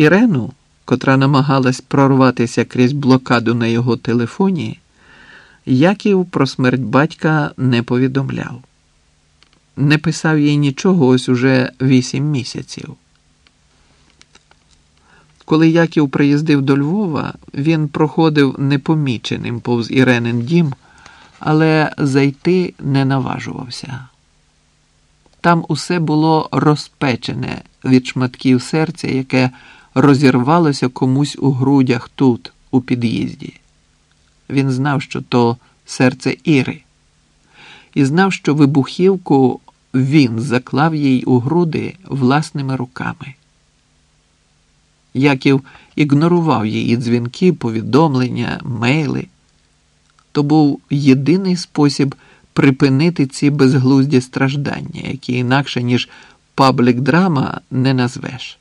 Ірену, котра намагалась прорватися крізь блокаду на його телефоні, Яків про смерть батька не повідомляв. Не писав їй нічого ось уже вісім місяців. Коли Яків приїздив до Львова, він проходив непоміченим повз Іренин дім, але зайти не наважувався. Там усе було розпечене від шматків серця, яке розірвалося комусь у грудях тут, у під'їзді. Він знав, що то серце Іри, і знав, що вибухівку він заклав їй у груди власними руками. Яків ігнорував її дзвінки, повідомлення, мейли. То був єдиний спосіб припинити ці безглузді страждання, які інакше, ніж паблік драма, не назвеш.